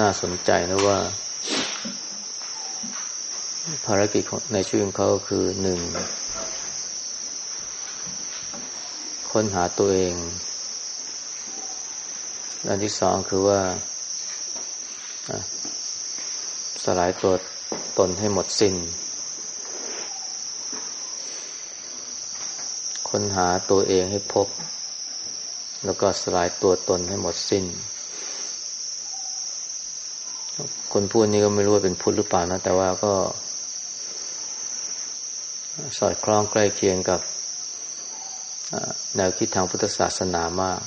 น่าสนใจนะว่า ภารกิจในชีวิตของเขาคือหนึ่งค้นหาตัวเองอันที่สองคือว่าสลายตัวตนให้หมดสิน้น ค้นหาตัวเองให้พบ แล้วก็สลายตัวตนให้หมดสิน้น คนพูดนี้ก็ไม่รู้ว่าเป็นพุทธหรือเปล่านะ แต่ว่าก็ สอดคล้องใกล้เคียงกับแนวคิดทางพุทธศาสนามาก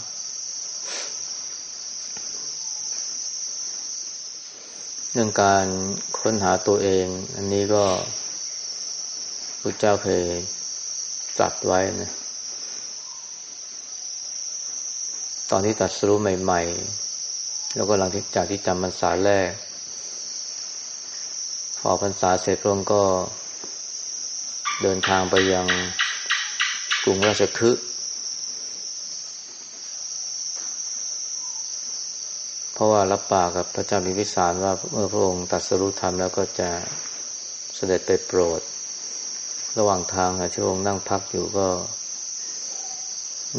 เรื่องการค้นหาตัวเอง อันนี้ก็พระเจ้าเคยตรัสไว้นะ ตอนที่ตัดสู้ใหม่ ๆ แล้วก็หลังจากที่จำพรรษาแรก พอพรรษาเสร็จพระองค์ก็เดินทางไปยังกรุงราชคฤห์เพราะว่ารับปากกับพระเจ้ามิพิสารว่าเมื่อพระองค์ตัดสรุปธรรมแล้วก็จะเสด็จไปโปรด ระหว่างทางที่พระองค์นั่งพักอยู่ก็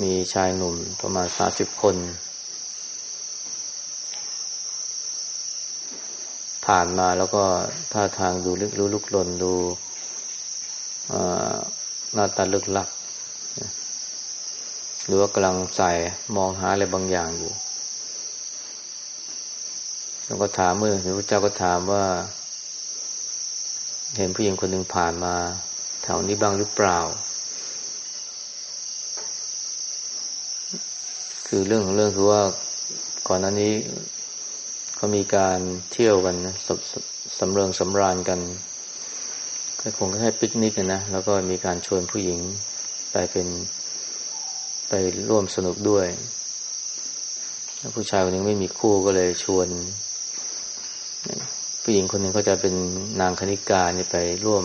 มีชายหนุ่มประมาณสาสิบคน ผ่านมาแล้วก็ท่าทางดูลึกรู้ลุกลนดูหน้าตาลึกลัก หรือว่ากำลังใส่มองหาอะไรบางอย่างอยู่ แล้วก็ถามเมื่อพระเจ้าก็ถามว่า เห็นผู้หญิงคนหนึ่งผ่านมาแถวนี้บ้างหรือเปล่า คือเรื่องของเรื่องคือว่าก่อนหน้านี้ เขามีการเที่ยวกันนะสสำเริงสำราญกันก็คงแค่ปิกนิกนะแล้วก็มีการชวนผู้หญิงไปเป็นไปร่วมสนุกด้วย ผู้ชายคนนึงไม่มีคู่ก็เลยชวน ผู้หญิงคนหนึ่งก็จะเป็นนางคณิกาเนี่ยไปร่วม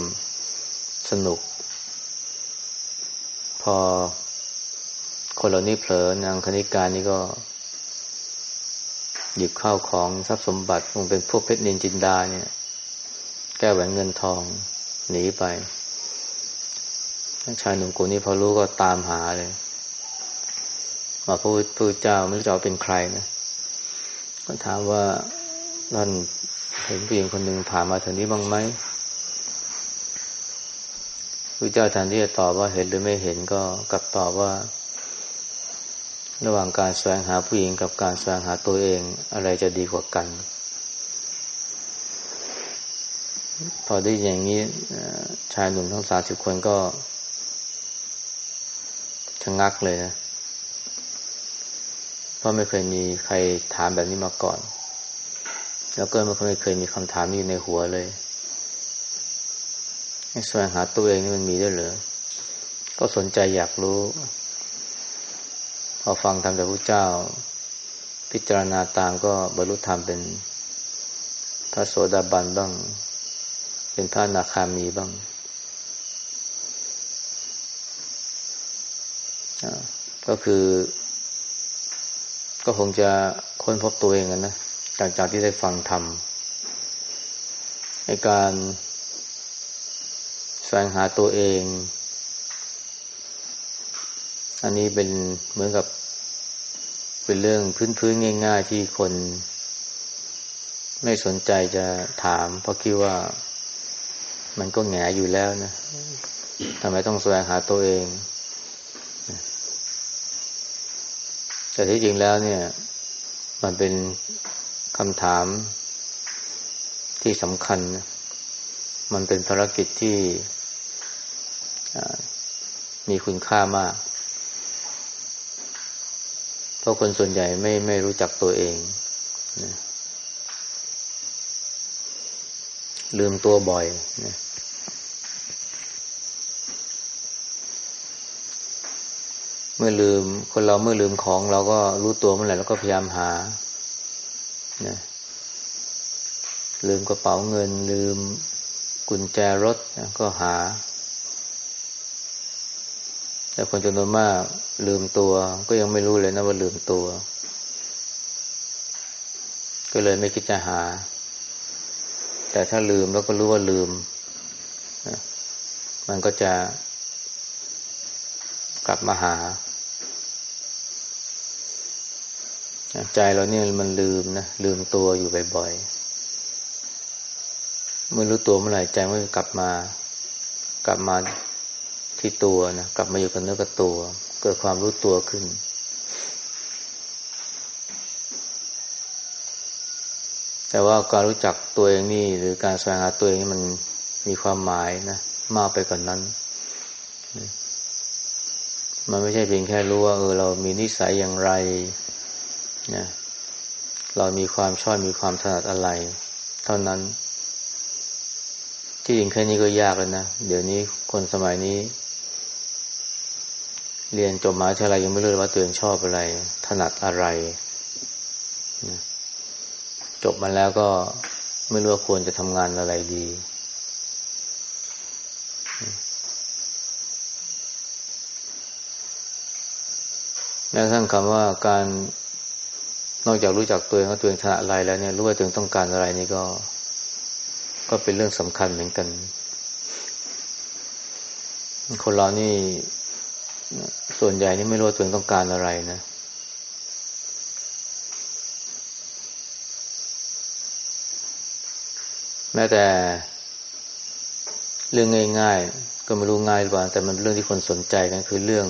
สนุก พอคนเหล่านี้เผลอนางคณิกานี่ก็ หยิบข้าวของทรัพย์สมบัติคงเป็นพวกเพชรนินจินดาเนี่ย แก้แหวนเงินทองหนีไปชายหนุ่มคนนี้พอรู้ก็ตามหาเลย มาพูดพูดเจ้าไม่รู้จะเป็นใครนะก็ถามว่าท่านเห็นผู้หญิงคนหนึ่งผ่านมาถึงนี้บ้างไหมพระเจ้าแทนที่จะตอบว่าเห็นหรือไม่เห็นก็กลับตอบว่า ระหว่างการแสวงหาผู้หญิงกับการแสวงหาตัวเองอะไรจะดีกว่ากัน พอได้อย่างนี้ชายหนุ่มทั้งสาสิบคนก็ชะงักเลยนะเพราะไม่เคยมีใครถามแบบนี้มาก่อน แล้วก็ไม่เคยมีคำถามนี้ในหัวเลยแสวงหาตัวเองนี่มันมีด้วยเหรอก็สนใจอยากรู้ พอฟังธรรมจากพระเจ้า พิจารณาตามก็บรรลุธรรมเป็นพระโสดาบันบ้าง เป็นพระนาคามีบ้างก็คือ ก็คงจะค้นพบตัวเองกันนะจากจากที่ได้ฟังธรรมในการแสวงหาตัวเอง อันนี้เป็นเหมือนกับเป็นเรื่องพื้นๆง่าย ๆ ที่คน ไม่สนใจจะถาม เพราะคิดว่ามันก็แงอยู่แล้วนะทำไมต้องแสวงหาตัวเอง แต่ที่จริงแล้วเนี่ย มันเป็นคำถามที่สำคัญนะมันเป็นภารกิจที่มีคุณค่ามาก ราะคนส่วนใหญ่ไม่ไม่รู้จักตัวเองนะลืมตัวบ่อยนะเมื่อลืม คนเราเมื่อลืมของ เราก็รู้ตัวเมื่อไหร่แล้วก็พยายามหานะลืมกระเป๋าเงิน ลืมกุญแจรถนะก็หา แต่คนจำนวนมากลืมตัว ก็ยังไม่รู้เลยนะว่าลืมตัว ก็เลยไม่คิดจะหา แต่ถ้าลืมแล้วก็รู้ว่าลืมนะมันก็จะกลับมาหา ใจเราเนี่ยมันลืมนะลืมตัวอยู่บ่อยๆเมื่อรู้ตัวเมื่อไหร่ใจมันกลับมา กลับมา ที่ตัวนะกลับมาอยู่กับเนื้อกับตัว เกิดความรู้ตัวขึ้น แต่ว่าการรู้จักตัวเองนี่ หรือการแสวงหาตัวเองนี่มันมีความหมายนะมากไปกว่านนั้น มันไม่ใช่เพียงแค่รู้ว่าเออเรามีนิสัยอย่างไรนะเรามีความชอบมีความถนัดอะไร เท่านั้น ที่จริงแค่นี้ก็ยากแล้วนะ เดี๋ยวนี้คนสมัยนี้ เรียนจบมาเท่าไรยังไม่รู้ว่าตัวเองชอบอะไร ถนัดอะไรนะจบมาแล้วก็ไม่รู้ว่าควรจะทำงานอะไรดี แม้กระทั่งคำว่าการนอกจากรู้จักตัวเองว่าตัวเองถนัดอะไรแล้วเนี่ยรู้ว่าตัวเองต้องการอะไรนี่ก็ ก็เป็นเรื่องสำคัญเหมือนกัน คนเรานี่ ส่วนใหญ่นี่ไม่รู้ตัวเองต้องการอะไรนะแม้แต่เรื่องง่ายๆ ก็ไม่รู้ง่ายหรือเปล่าแต่มันเรื่องที่คนสนใจกันคือเรื่อง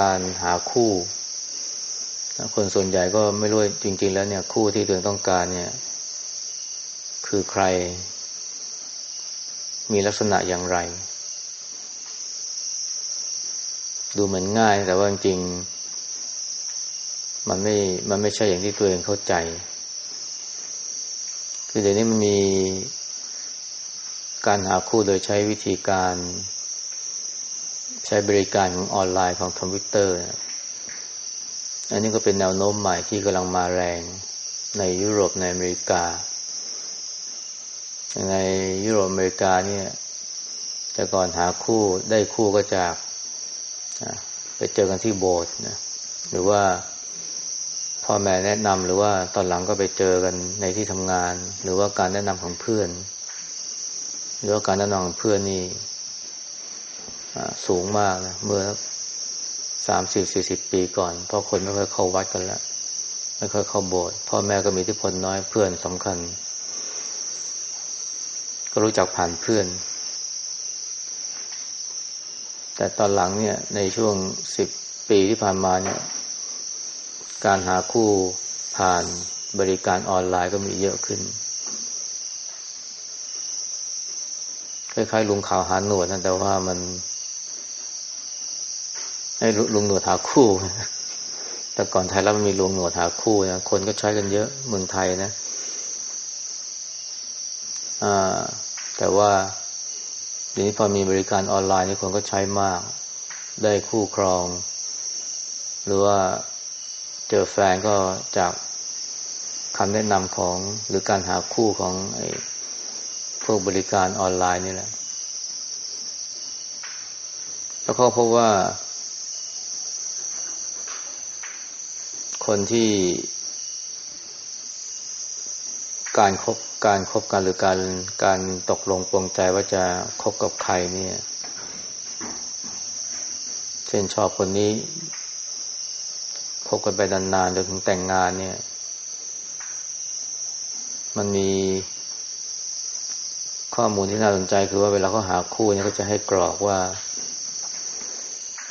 การหาคู่คนส่วนใหญ่ก็ไม่รู้จริง ๆ แล้วเนี่ย คู่ที่ตัวเองต้องการเนี่ย คือใคร มีลักษณะอย่างไร ดูเหมือนง่าย แต่ว่าจริง มันไม่ มันไม่ใช่อย่างที่ตัวเองเข้าใจ คือเดี๋ยวนี้มันมีการหาคู่โดยใช้วิธีการใช้บริการของออนไลน์ของคอมพิวเตอร์ อันนี้ก็เป็นแนวโน้มใหม่ที่กำลังมาแรงในยุโรปในอเมริกา ในยุโรปอเมริกาเนี่ย แต่ก่อนหาคู่ได้คู่ก็จาก ไปเจอกันที่โบสถ์นะหรือว่าพ่อแม่แนะนำหรือว่าตอนหลังก็ไปเจอกันในที่ทำงาน หรือว่าการแนะนำของเพื่อน หรือว่าการแนะนำของเพื่อนนี่สูงมากนะเมื่อสามสิบสี่สิบปีก่อน เพราะคนไม่ค่อยเข้าวัดกันแล้วไม่ค่อยเข้าโบสถ์พ่อแม่ก็มีที่พลน้อยเพื่อนสำคัญ ก็รู้จักผ่านเพื่อน แต่ตอนหลังเนี่ย ในช่วงสิบปีที่ผ่านมาเนี่ย การหาคู่ผ่านบริการออนไลน์ก็มีเยอะขึ้น คล้ายๆลุงข่าวหาหนวดนะแต่ว่ามันให้ลุงหนวดหาคู่ แต่ก่อนไทยเราไม่มีลุงหนวดหาคู่นะคนก็ใช้กันเยอะเมืองไทยนะ อ่า แต่ว่า ทีนี้พอมีบริการออนไลน์นี่คนก็ใช้มาก ได้คู่ครอง หรือว่าเจอแฟนก็จากคำแนะนำของหรือการหาคู่ของไอ้พวกบริการออนไลน์นี่แหละ แล้วก็พบว่า คนที่ การครบการครบกันหรือการการตกลงปรงใจว่าจะคบกับใครเนี่ย เช่นชอบคนนี้คบกันไปนานๆจนถึงแต่งงานเนี่ย มันมีข้อมูลที่น่าสนใจคือว่าเวลาเขาหาคู่เนี่ยเขาจะให้กรอกว่า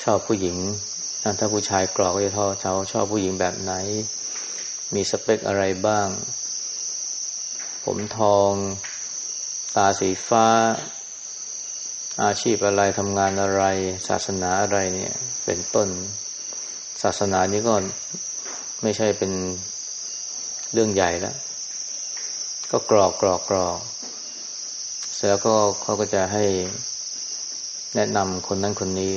ชอบผู้หญิงถ้าผู้ชายกรอกก็จะทอชาชอบผู้หญิงแบบไหน มีสเปคอะไรบ้าง ผมทอง ตาสีฟ้า อาชีพอะไรทำงานอะไร ศาสนาอะไรเนี่ย เป็นต้น ศาสนานี้ก็ไม่ใช่เป็นเรื่องใหญ่แล้ว ก็กรอกกรอกกรอกเสร็จแล้วก็เขาก็จะให้แนะนำคนนั้นคนนี้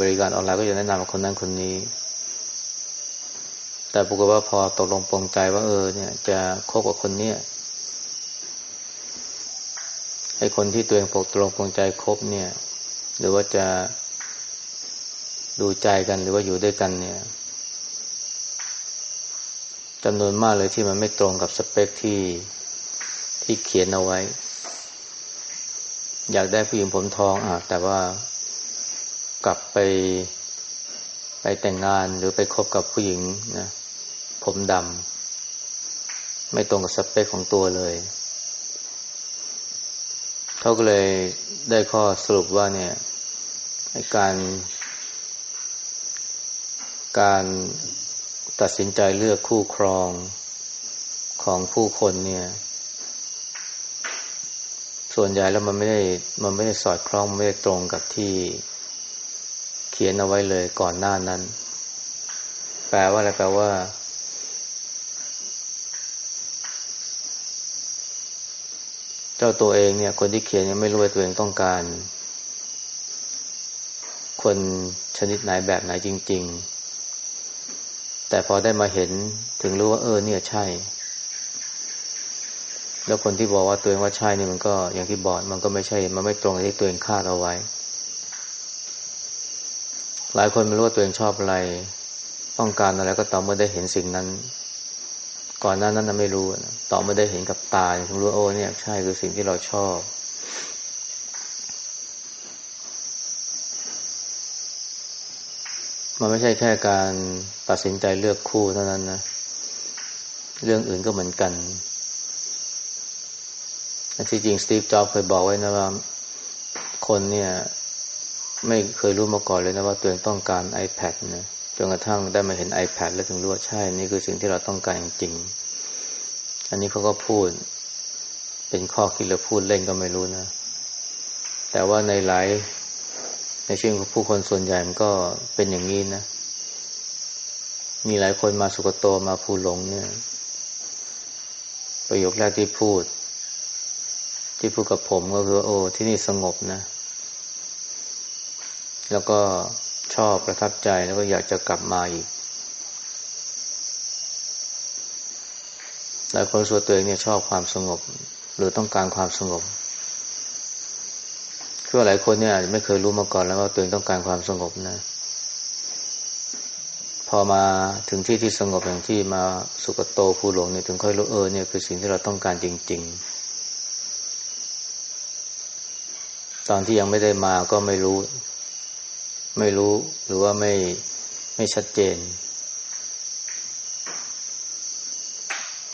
บริการออนไลน์ก็จะแนะนำคนนั้นคนนี้ แต่ปรากฏว่าพอตกลงปรงใจว่าเออ เนี่ย จะคบกับคนเนี้ย ไอ้คนที่ตัวเองปกตรงปรงใจครบเนี่ย หรือว่าจะดูใจกันหรือว่าอยู่ด้วยกันเนี่ยจำนวนมากเลยที่มันไม่ตรงกับสเปคที่ที่เขียนเอาไว้ อยากได้ผู้หญิงผมทองอะแต่ว่ากลับไปไปแต่งงานหรือไปคบกับผู้หญิงนะผมดำไม่ตรงกับสเปคของตัวเลย เขาก็เลยได้ข้อสรุปว่าเนี่ยการการตัดสินใจเลือกคู่ครองของผู้คนเนี่ย ส่วนใหญ่แล้วมันไม่ได้มันไม่ได้สอดคล้องไม่ได้ตรงกับที่เขียนเอาไว้เลยก่อนหน้านั้น แปลว่าอะไรแปลว่า จ้าตัวเองเนี่ย คนที่เขียนยังไม่รู้ว่าตัวเองต้องการ คนชนิดไหนแบบไหนจริง ๆ แต่พอได้มาเห็นถึงรู้ว่าเออ เนี่ยใช่ แล้วคนที่บอกว่าตัวเองว่าใช่เนี่ยมันก็อย่างที่บอกมันก็ไม่ใช่ มันไม่ตรงกับที่ตัวเองคาดเอาไว้ หลายคนไม่รู้ว่าตัวเองชอบอะไร ต้องการอะไรก็ต่อเมื่อได้เห็นสิ่งนั้น ก่อนหน้านั้นไม่รู้ต่อมื่ได้เห็นกับตาถึงรู้โอ้เนี่ยใช่คือสิ่งที่เราชอบ มันไม่ใช่แค่การตัดสินใจเลือกคู่เท่านั้นนะ เรื่องอื่นก็เหมือนกันที่จริงสตีฟจ็อบเคยบอกไว้นะว่า คนเนี่ย ไม่เคยรู้มาก่อนเลยนะว่าตัวเองต้องการ iPad นะ จนกระทั่งได้มาเห็น iPad แล้วถึงรู้ว่าใช่ นี่คือสิ่งที่เราต้องการจริง อันนี้เขาก็พูด เป็นข้อคิดหรือพูดเล่นก็ไม่รู้นะ แต่ว่าในหลายในชีวิตของผู้คนส่วนใหญ่มันก็เป็นอย่างนี้นะ มีหลายคนมาสุกโตมาภูหลงเนี่ย ประโยคแรกที่พูด ที่พูดกับผมก็คือ โอ้ ที่นี่สงบนะ แล้วก็ ชอบประทับใจแล้วก็อยากจะกลับมาอีกหลายคนส่วนตัวเองเนี่ยชอบความสงบ หรือต้องการความสงบคือหลายคนเนี่ยไม่เคยรู้มาก่อนแล้วว่าตัวเองต้องการความสงบนะ พอมาถึงที่ที่สงบอย่างที่มาสุกโตภูหลงเนี่ยถึงค่อยรู้เออเนี่ยคือสิ่งที่เราต้องการจริง ๆ ตอนที่ยังไม่ได้มาก็ไม่รู้ ไม่รู้หรือว่าไม่ไม่ชัดเจน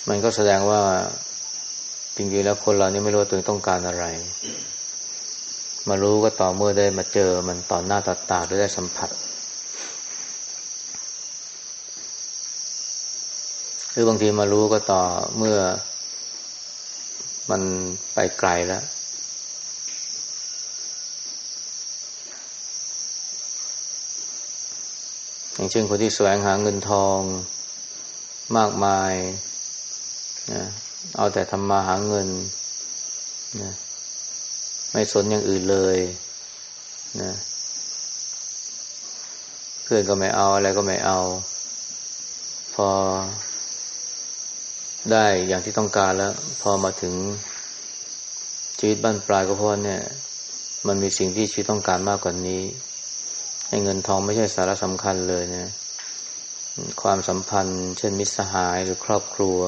มันก็แสดงว่าจริงๆแล้วคนเรานี่ไม่รู้ว่าตัวเองต้องการอะไร มารู้ก็ต่อเมื่อได้มาเจอมันต่อหน้าต่อตาหรือได้สัมผัส หรือบางทีมารู้ก็ต่อเมื่อมันไปไกลแล้ว อย่างเช่นคนที่แสวงหาเงินทองมากมายนะเอาแต่ทำมาหาเงินนะไม่สนอย่างอื่นเลยนะเพื่อนก็ไม่เอาอะไรก็ไม่เอา พอได้อย่างที่ต้องการแล้ว พอมาถึงชีวิตบ้านปลายก็เพราะเนี่ย มันมีสิ่งที่ชีวิตต้องการมากกว่านี้ เงินทองไม่ใช่สาระสำคัญเลยเนะความสัมพันธ์ เช่นมิตรสหายหรือครอบครัว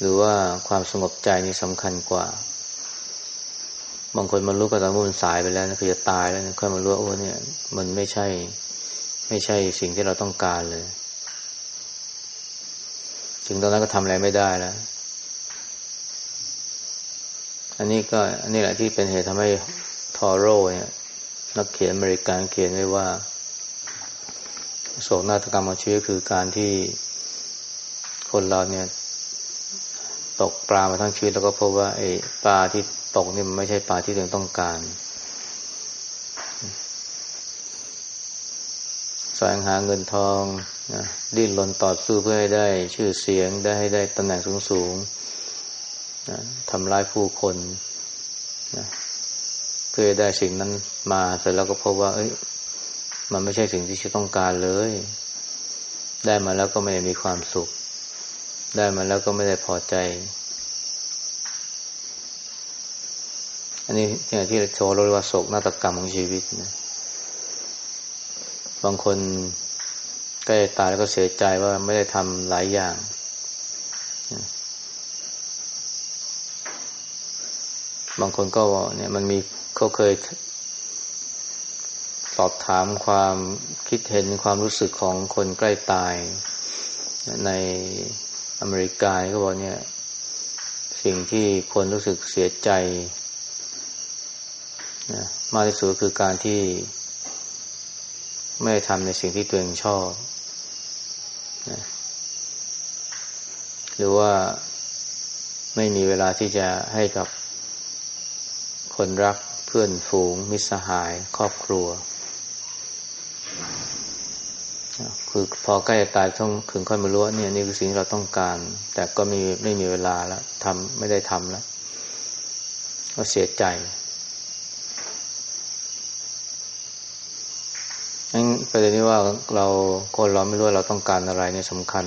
หรือว่าความสงบใจนี่สำคัญกว่า บางคนมันรู้ก็ตอนมันสายไปแล้วนะคือจะตายแล้วนะค่อยมารู้ว่าโอ้เนี่ย มันไม่ใช่ ไม่ใช่สิ่งที่เราต้องการเลย ถึงตอนนั้นก็ทำอะไรไม่ได้แล้วอันนี้ก็อันนี้แหละที่เป็นเหตุทำให้ทอโร่เนี่ย นักเขียนอเมริกันเขียนไว้ว่า โศกนาฏกรรมของชีวิตคือการที่คนเราเนี่ย ตกปลามาทั้งชีวิตแล้วก็พบว่าไอ้ปลาที่ตกนี่มันไม่ใช่ปลาที่ตัวเองต้องการแสวงหาเงินทองนะดิ้นรนต่อสู้เพื่อให้ได้ชื่อเสียงได้ให้ได้ตำแหน่งสูงๆนะทำร้ายผู้คนนะ เพื่อได้สิ่งนั้นมาเสร็จแล้วก็พบว่า เอ้ย มันไม่ใช่สิ่งที่ฉันต้องการเลย ได้มาแล้วก็ไม่ได้มีความสุข ได้มาแล้วก็ไม่ได้พอใจ อันนี้อย่างที่โชว์เรียกว่าโศกนาฏกรรมของชีวิตนะบางคนใกล้ตายแล้วก็เสียใจว่าไม่ได้ทำหลายอย่าง บางคนก็เนี่ยมันมีเขาเคย สอบถามความคิดเห็นความรู้สึกของคนใกล้ตาย ในอเมริกาก็บอกเนี่ย สิ่งที่คนรู้สึกเสียใจนะมากที่สุดคือการที่ไม่ทำในสิ่งที่ตัวเองชอบนะหรือว่าไม่มีเวลาที่จะให้กับ คนรักเพื่อนฝูง มิตรสหาย ครอบครัว คือพอใกล้จะตายต้องถึงค่อยมารู้ว่าเนี่ยนี่คือสิ่งที่เราต้องการ แต่ก็ไม่ไม่มีเวลาแล้วทำไม่ได้ทำแล้วก็เสียใจงั้นประเด็นนี้ว่าเราคนเราไม่รู้ว่าเราต้องการอะไรเนี่ยสำคัญ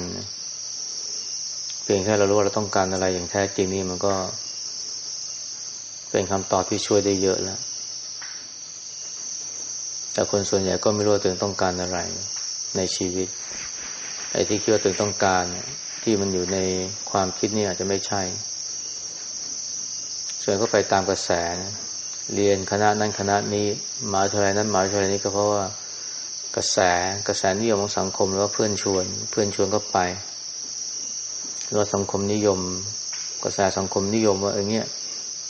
เพียงแค่เรารู้ว่าเราต้องการอะไรอย่างแท้จริงนี่มันก็ เป็นคำตอบที่ช่วยได้เยอะแล้ว แต่คนส่วนใหญ่ก็ไม่รู้ว่าตัวเองต้องการอะไรในชีวิต ไอ้ที่คิดว่าตัวเองต้องการ ที่มันอยู่ในความคิดนี่อาจจะไม่ใช่ ส่วนก็ไปตามกระแสนะเรียนคณะนั้นคณะนี้มาเท่าไรนั้นมาเท่าไรนี้ก็เพราะว่ากระแสกระแสนิยมของสังคมหรือว่าเพื่อนชวน เพื่อนชวนก็ไปหรือว่าสังคมนิยม กระแสสังคมนิยมว่าเออเนี้ย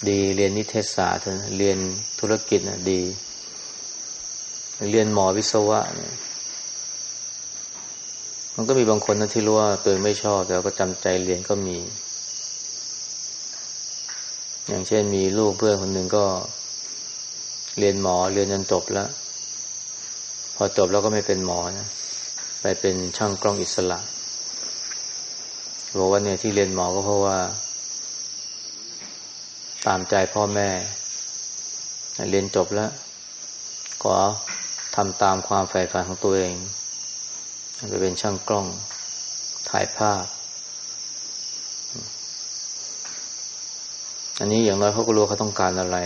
ดีเรียนนิเทศศาสตร์เรียนธุรกิจนะดี เรียนหมอวิศวะเนี่ยมันก็มีบางคนนะที่รู้ว่าตัวไม่ชอบ แต่ก็จำใจเรียนก็มี อย่างเช่นมีลูกเพื่อนคนหนึ่งก็ เรียนหมอเรียนจนจบแล้ว พอจบแล้วก็ไม่เป็นหมอนะไปเป็นช่างกล้องอิสระบอกว่าเนี่ยที่เรียนหมอก็เพราะว่า ตามใจพ่อแม่ เรียนจบแล้ว ขอทำตามความใฝ่ฝันของตัวเองไปเป็นช่างกล้องถ่ายภาพ อันนี้อย่างน้อยเขาก็รู้เขาต้องการอะไร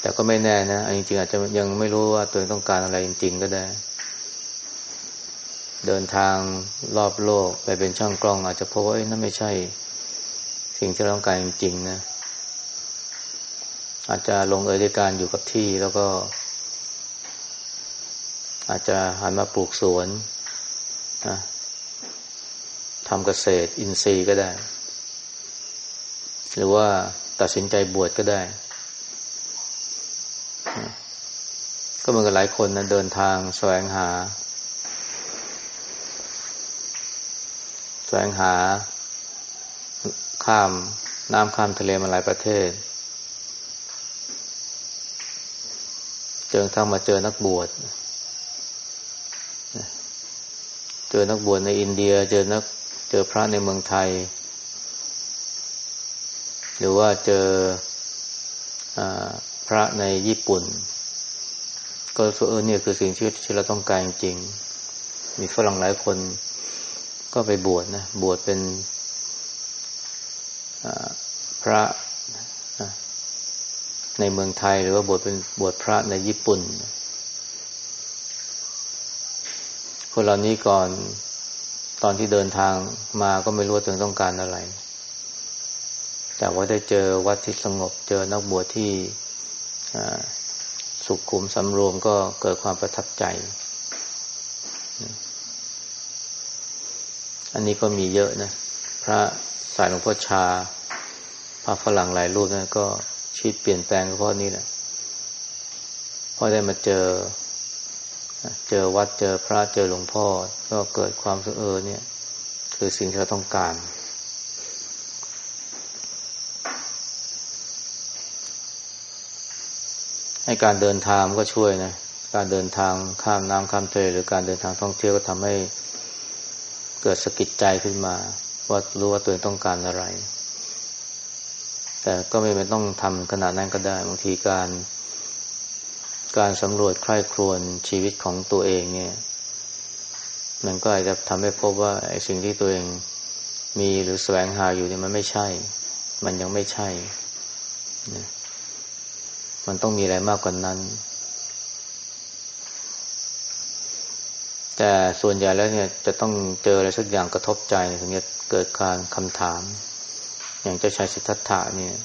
แต่ก็ไม่แน่นะจริงๆอาจจะยังไม่รู้ว่าตัวเองต้องการอะไรจริง ๆ ก็ได้ เดินทางรอบโลกไปเป็นช่างกล้อง อาจจะพบว่านั่นไม่ใช่ สิ่งที่เราต้องการจริงๆนะ อาจจะลงเอยด้วยการอยู่กับที่แล้วก็ อาจจะหันมาปลูกสวนนะทำเกษตรอินทรีย์ก็ได้ หรือว่าตัดสินใจบวชก็ได้ ก็เหมือนกับหลายคนนะเดินทางแสวงหา แสวงหา ข้ามน้ำข้ามทะเลมาหลายประเทศ เจอทั้งมาเจอนักบวชเจอนักบวชในอินเดีย เจอนักเจอพระในเมืองไทย หรือว่าเจออพระในญี่ปุ่น ก็รู้สึกเออเนี่ยคือสิ่งที่ที่เราต้องการจริง มีฝรั่งหลายคนก็ไปบวชนะ บวชเป็นพระ ในเมืองไทย หรือว่าบวชเป็นบวชพระในญี่ปุ่น คนเหล่านี้ก่อนตอนที่เดินทางมาก็ไม่รู้ว่าตัวต้องการอะไร แต่ว่าได้เจอวัดที่สงบ เจอนักบวชที่สุขุมสำรวมก็เกิดความประทับใจ อันนี้ก็มีเยอะนะ พระสายหลวงพ่อชา พระฝรั่งหลายรูปนะก็ ชีวิตเปลี่ยนแปลงก็เพราะนี่แหละพอได้มาเจอ เจอวัดเจอพระเจอหลวงพ่อ ก็เกิดความสุเออเนี่ย คือสิ่งที่เราต้องการ ให้การเดินทางก็ช่วยนะ การเดินทางข้ามน้ำข้ามทะเลหรือการเดินทางท่องเที่ยวก็ทำให้เกิดสกิดใจขึ้นมา ว่ารู้ว่าตัวเองต้องการอะไร แต่ก็ไม่เป็นต้องทำขนาดนั้นก็ได้บางทีการ การสำรวจใคร่ครวญชีวิตของตัวเองเนี่ย มันก็อาจจะทำให้พบว่าไอ้สิ่งที่ตัวเองมีหรือแสวงหาอยู่เนี่ยมันไม่ใช่ มันยังไม่ใช่ มันต้องมีอะไรมากกว่านั้น แต่ส่วนใหญ่แล้วเนี่ยจะต้องเจออะไรสักอย่างกระทบใจถึงจะเกิดการคำถาม อย่างเจ้าชายสิทธัตถะเนี่ย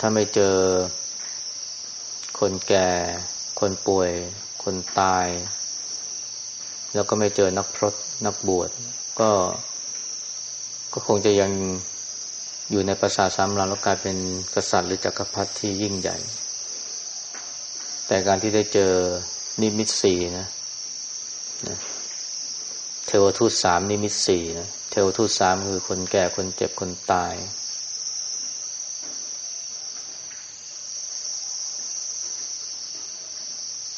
ถ้าไม่เจอคนแก่ คนป่วย คนตาย แล้วก็ไม่เจอนักพรตนักบวช ก็ก็คงจะยังอยู่ในประสาทสามลังแล้วกลายเป็นกษัตริย์หรือจักรพรรดิที่ยิ่งใหญ่ แต่การที่ได้เจอนิมิตสี่นะ เทวทูตสามนิมิตสี่นะเทวทูตสามคือคนแก่คนเจ็บคนตาย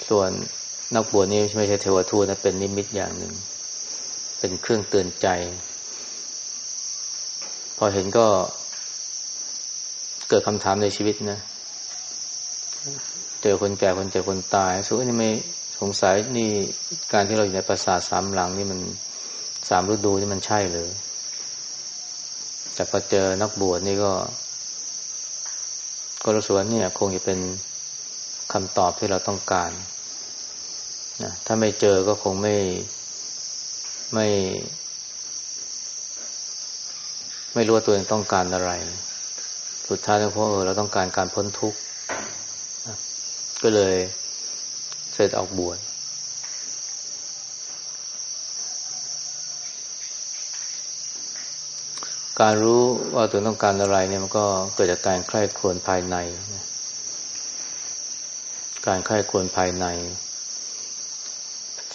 ส่วนนักบวชนี่ไม่ใช่เทวทูตนะเป็นนิมิตอย่างหนึ่ง เป็นเครื่องเตือนใจ พอเห็นก็เกิดคำถามในชีวิตนะ เจอคนแก่คนเจ็บคนตายสุดนี่ไม่ สงสัยนี่การที่เราอยู่ในปราสาทสามหลังนี่มันสามฤดูนี่มันใช่เลยแต่พอเจอนักบวชนี่ก็ ก็รู้สึกว่าเนี่ย คงจะเป็นคำตอบที่เราต้องการนะถ้าไม่เจอก็คงไม่ไม่ ไม่รู้ว่าตัวเองต้องการอะไร สุดท้ายก็เพราะเออเราต้องการการพ้นทุกข์ก็เลย เสร็จออกบวชการรู้ว่าตัวต้องการอะไรเนี่ยมันก็เกิดจากการใคร่ควรภายใน การใคร่ควรภายใน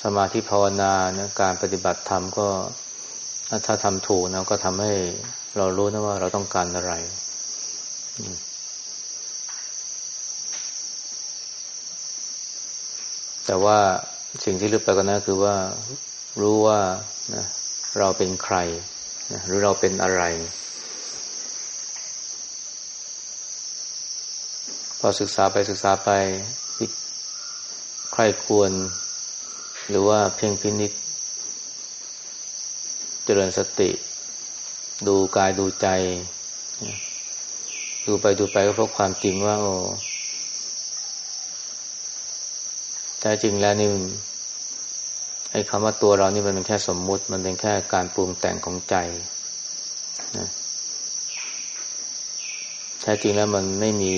สมาธิภาวนานะการปฏิบัติธรรมก็ถ้าทำถูกนะก็ทำให้เรารู้นะว่าเราต้องการอะไร แต่ว่าสิ่งที่ลึกไปกว่านั้นคือว่ารู้ว่านะเราเป็นใครนะหรือเราเป็นอะไร พอศึกษาไปศึกษาไปใครควร หรือว่าเพ่งพินิษเจริญสติ ดูกายดูใจ ดูไปดูไปก็พบความจริงว่า โอ้แท้จริงแล้วนี่ไอ้คำว่าตัวเรานี่มันเป็นแค่สมมุติ มันเป็นแค่การปรุงแต่งของใจนะแท้จริงแล้วมันไม่มี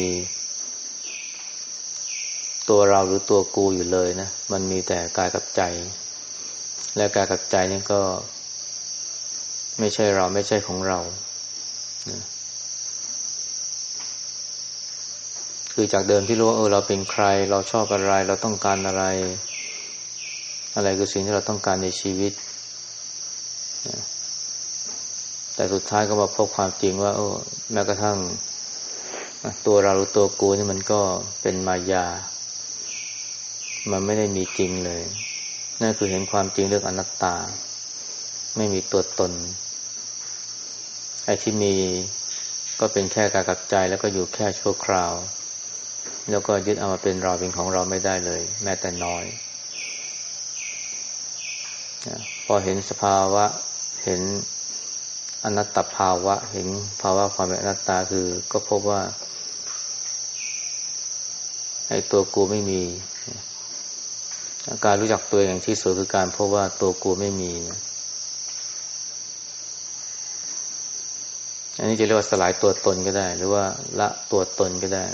ตัวเราหรือตัวกูอยู่เลยนะ มันมีแต่กายกับใจ และกายกับใจนี่ก็ ไม่ใช่เราไม่ใช่ของเรานะ คือจากเดิมที่รู้ว่าเออเราเป็นใคร เราชอบอะไร เราต้องการอะไร อะไรคือสิ่งที่เราต้องการในชีวิต แต่สุดท้ายก็มาพบความจริงว่า โอ้แม้กระทั่ง ตัวเราหรือตัวกูนี่มันก็เป็นมายา มันไม่ได้มีจริงเลย นั่นคือเห็นความจริงเรื่องอนัตตา ไม่มีตัวตนไอ้ที่มีก็เป็นแค่กายกับใจแล้วก็อยู่แค่ชั่วคราว แล้วก็ยึดเอามาเป็นเราเป็นของเราไม่ได้เลย แม้แต่น้อยพอเห็นสภาวะ เห็นอนัตตภาวะ เห็นภาวะความเป็นอนัตตาคือ ก็พบว่าไอ้ตัวกูไม่มี การรู้จักตัวอย่างที่สุดคือการพบว่าตัวกูไม่มี อันนี้จะเรียกว่าสลายตัวตนก็ได้ หรือว่าละตัวตนก็ได้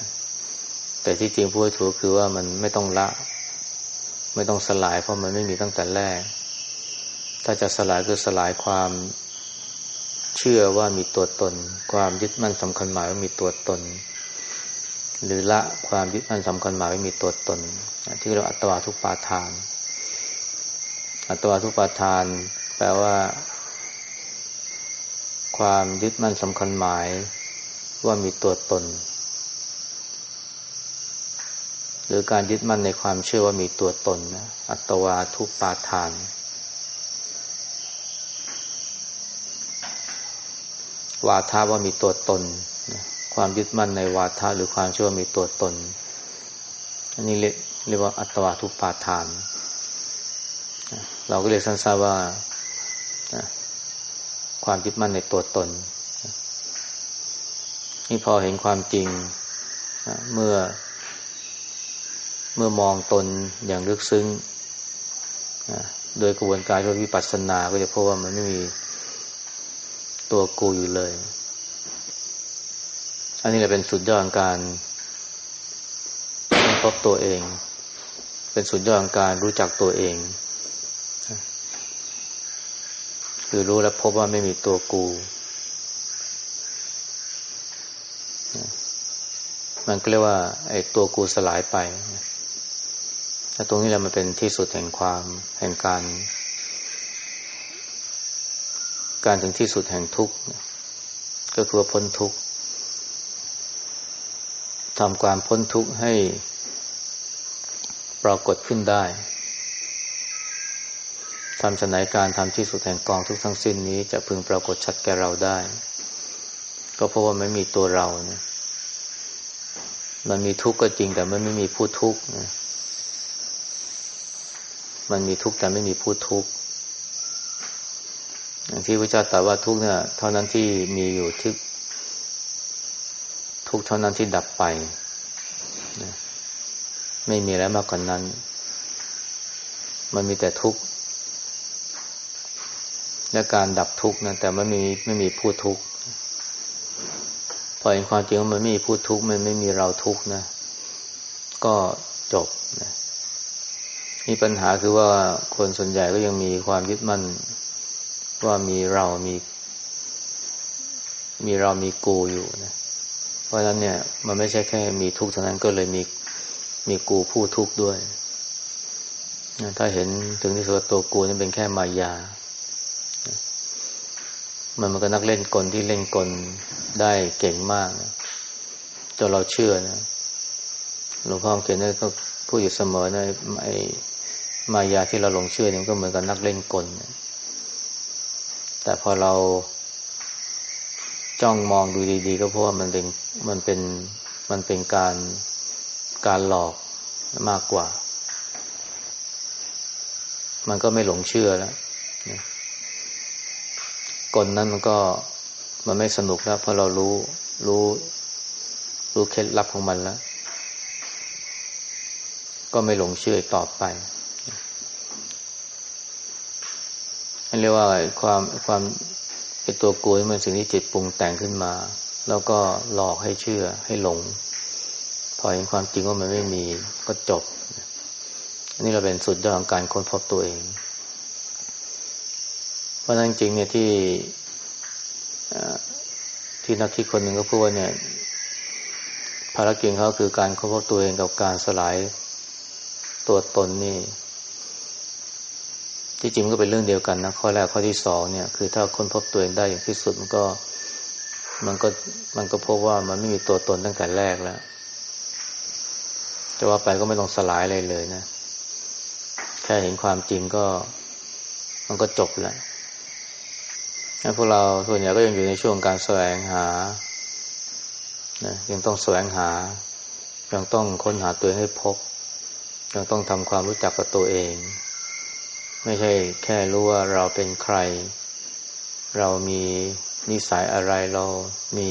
แต่ที่จริงพูดถูกคือว่ามันไม่ต้องละ ไม่ต้องสลายเพราะมันไม่มีตั้งแต่แรก ถ้าจะสลายคือสลายความเชื่อว่ามีตัวตน ความยึดมั่นสำคัญหมายว่ามีตัวตน หรือละความยึดมั่นสำคัญหมายว่ามีตัวตน ที่เราอัตวาทุปาทาน อัตวาทุปาทาน แปลว่า ความยึดมั่นสำคัญหมายว่ามีตัวตน หรือการยึดมั่นในความเชื่อว่ามีตัวตนนะอัตวาทุปาทาน วาทาว่ามีตัวตนนะความยึดมั่นในวาทะหรือความเชื่อว่ามีตัวตน อันนี้เรียกว่าอัตวาทุปาทาน เราก็เรียกสั้นๆว่าความยึดมั่นในตัวตน นี่พอเห็นความจริงเมื่อ เมื่อมองตนอย่างลึกซึ้งโดยกระบวนการที่วิปัสสนา ก็จะพบว่ามันไม่มีตัวกูอยู่เลย อันนี้แหละเป็นสุดยอดการพบตัวเอง เป็นสุดยอดการรู้จักตัวเอง คือรู้แล้วพบว่าไม่มีตัวกูมันก็เรียกว่าไอ้ตัวกูสลายไป แ้ตรงนี้แหละมันเป็นที่สุดแห่งความแห่งการ การถึงที่สุดแห่งทุกข์ก็คือพ้นทุกข์ทำความพ้นทุกข์ให้ปรากฏขึ้นได้ทำสนายการทำที่สุดแห่งกองทุกทั้งสิ้นนี้จะพึงปรากฏชัดแก่เราได้ ก็เพราะว่าไม่มีตัวเรานะมันมีทุกข์ก็จริงแต่มันไม่มีผู้ทุกข์นะ มันมีทุกข์แต่ไม่มีผู้ทุกข์อย่างที่พระเจ้าตรัสว่าทุกข์เนี่ยเท่านั้นที่มีอยู่ที่ทุกเท่านั้นที่ดับไปนะไม่มีแล้วมากกว่านนั้น มันมีแต่ทุกข์และการดับทุกข์นะแต่ไม่มีไม่มีผู้ทุกข์พอเห็นความจริงว่ามันไม่มีผู้ทุกข์มันไม่มีเราทุกข์นะ ก็จบนะ มีปัญหาคือว่าคนส่วนใหญ่ก็ยังมีความยึดมั่น ว่ามีเรามี มีเรามีกูอยู่นะ เพราะฉะนั้นเนี่ย มันไม่ใช่แค่มีทุกข์เท่านั้นก็เลยมีมีกูผู้ทุกข์ด้วย ถ้าเห็นถึงที่สุดตัวกูนี่เป็นแค่มายา มันมันก็นักเล่นกลที่เล่นกลได้เก่งมากนะจนเราเชื่อนะหลวงพ่อเขียนได้ก็พูดอยู่เสมอนะไอ้ มายาที่เราหลงเชื่อเนี่ยก็เหมือนกับนักเล่นกล แต่พอเราจ้องมองดูดี ๆ ก็เพราะว่ามันเป็นมันเป็นมันเป็นการการหลอกมากกว่า มันก็ไม่หลงเชื่อแล้วกลนั้นมันก็มันไม่สนุกแล้วเพราะเรารู้รู้รู้เคล็ดลับของมันแล้ว ก็ไม่หลงเชื่อต่อไป เรียกว่าความความไอตัวกลัวมันสิ่งที่จิตปรุงแต่งขึ้นมา แล้วก็หลอกให้เชื่อให้หลง พอเห็นความจริงว่ามันไม่มีก็จบ อันนี้เราเป็นสุดยอดของการค้นพบตัวเอง เพราะนั้นจริงเนี่ยที่ที่นักคิดคนหนึ่งก็พูดว่าเนี่ย ภารกิจเขาคือการค้นพบตัวเองกับการสลายตัวตนนี่ ที่จริงก็เป็นเรื่องเดียวกันนะข้อแรกข้อที่สองเนี่ย คือถ้าค้นพบตัวเองได้อย่างที่สุดมันก็ มันก็มันก็พบว่ามันไม่มีตัวตนตั้งแต่แรกแล้วจะว่าไปก็ไม่ต้องสลายอะไรเลยนะแค่เห็นความจริงก็ มันก็จบแล้วพวกเราส่วนใหญ่ก็ยังอยู่ในช่วงการแสวงหานะยังต้องแสวงหา ยังต้องค้นหาตัวเองให้พบ ยังต้องทำความรู้จักกับตัวเอง ไม่ใช่แค่รู้ว่าเราเป็นใคร เรามีนิสัยอะไรเรามี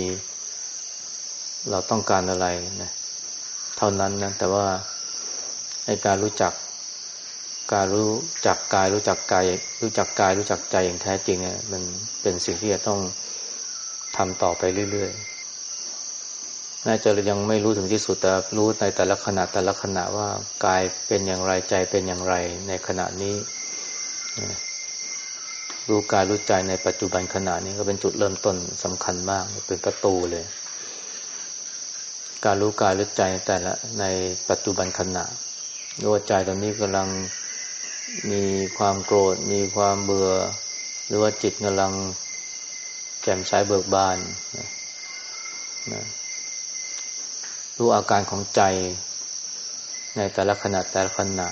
เราต้องการอะไรนะเท่านั้นนะแต่ว่าในการรู้จัก การรู้จักกายรู้จักกายรู้จักกายรู้จักใจอย่างแท้จริงเนี่ยมันเป็นสิ่งที่จะต้องทำต่อไปเรื่อยๆ น่าจะยังไม่รู้ถึงที่สุดแต่รู้ในแต่ละขณะแต่ละขณะว่ากายเป็นอย่างไรใจเป็นอย่างไรในขณะนี้ รู้กายรู้ใจในปัจจุบันขณะนี้ก็เป็นจุดเริ่มต้นสำคัญมาก เป็นประตูเลย การรู้กายรู้ใจแต่ละ ในปัจจุบันขณะรู้ว่าใจตอนนี้กำลังมีความโกรธ มีความเบื่อ หรือว่าจิตกำลังแจ่มใสเบิกบานนะรู้อาการของใจในแต่ละขณะแต่ละขณะ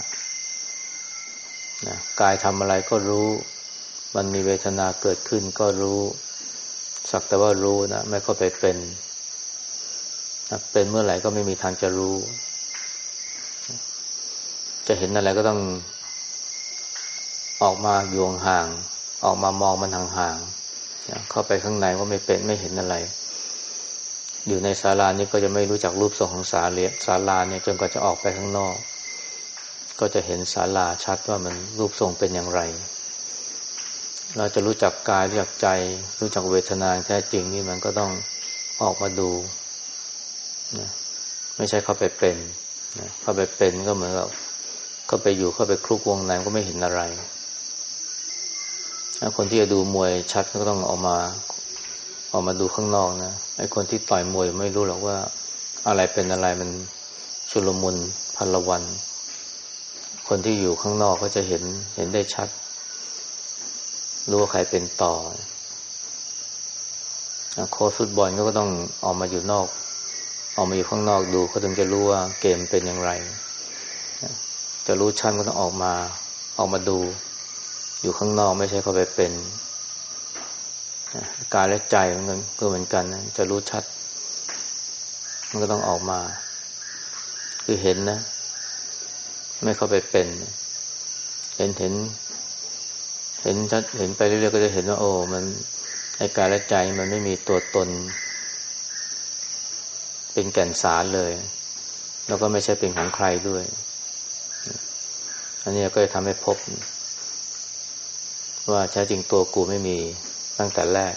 นะกายทำอะไรก็รู้ มันมีเวทนาเกิดขึ้นก็รู้ สักแต่ว่ารู้นะไม่เข้าไปเป็นนะเป็นเมื่อไหร่ก็ไม่มีทางจะรู้ จะเห็นอะไรก็ต้องออกมาอยู่ห่าง ออกมามองมันห่างๆเข้าไปข้างในก็ไม่เป็นไม่เห็นอะไร อยู่ในศาลานี้ก็จะไม่รู้จักรูปทรงของศาลศาลาเนี่ยจนกว่าจะออกไปข้างนอก ก็จะเห็นศาลาชัดว่ามันรูปทรงเป็นอย่างไร เราจะรู้จักกายรู้จักใจ รู้จักเวทนาแท้จริงนี่มันก็ต้องออกมาดูนะไม่ใช่เข้าไปเป็นนะเข้าไปเป็นก็เหมือนกับเข้าไปอยู่เข้าไปคลุกวงในก็ไม่เห็นอะไรคนที่จะดูมวยชัดก็ต้องออกมา ออกมาดูข้างนอกนะไอ้คนที่ต่อยมวยไม่รู้หรอกว่า อะไรเป็นอะไรมันชุลมุนพันละวัน คนที่อยู่ข้างนอกก็จะเห็นเห็นได้ชัด รู้ว่าใครเป็นต่อ โค้ชฟุตบอลก็ต้องออกมาอยู่นอก ออกมาอยู่ข้างนอกดูเขาถึงจะรู้ว่าเกมเป็นอย่างไร จะรู้ชั้นก็ต้องออกมา ออกมาดู อยู่ข้างนอกไม่ใช่เข้าไปเป็นกายและใจมันก็เหมือนกันนะจะรู้ชัด มันก็ต้องออกมา คือเห็นนะ ไม่เข้าไปเป็น เห็นเห็น เห็นชัดเห็นไปเรื่อยๆก็จะเห็นว่า โอ้มันไอ้กายและใจมันไม่มีตัวตน เป็นแก่นสารเลย แล้วก็ไม่ใช่เป็นของใครด้วย อันนี้ก็จะทำให้พบ ว่าแท้จริงตัวกูไม่มีตั้งแต่แรก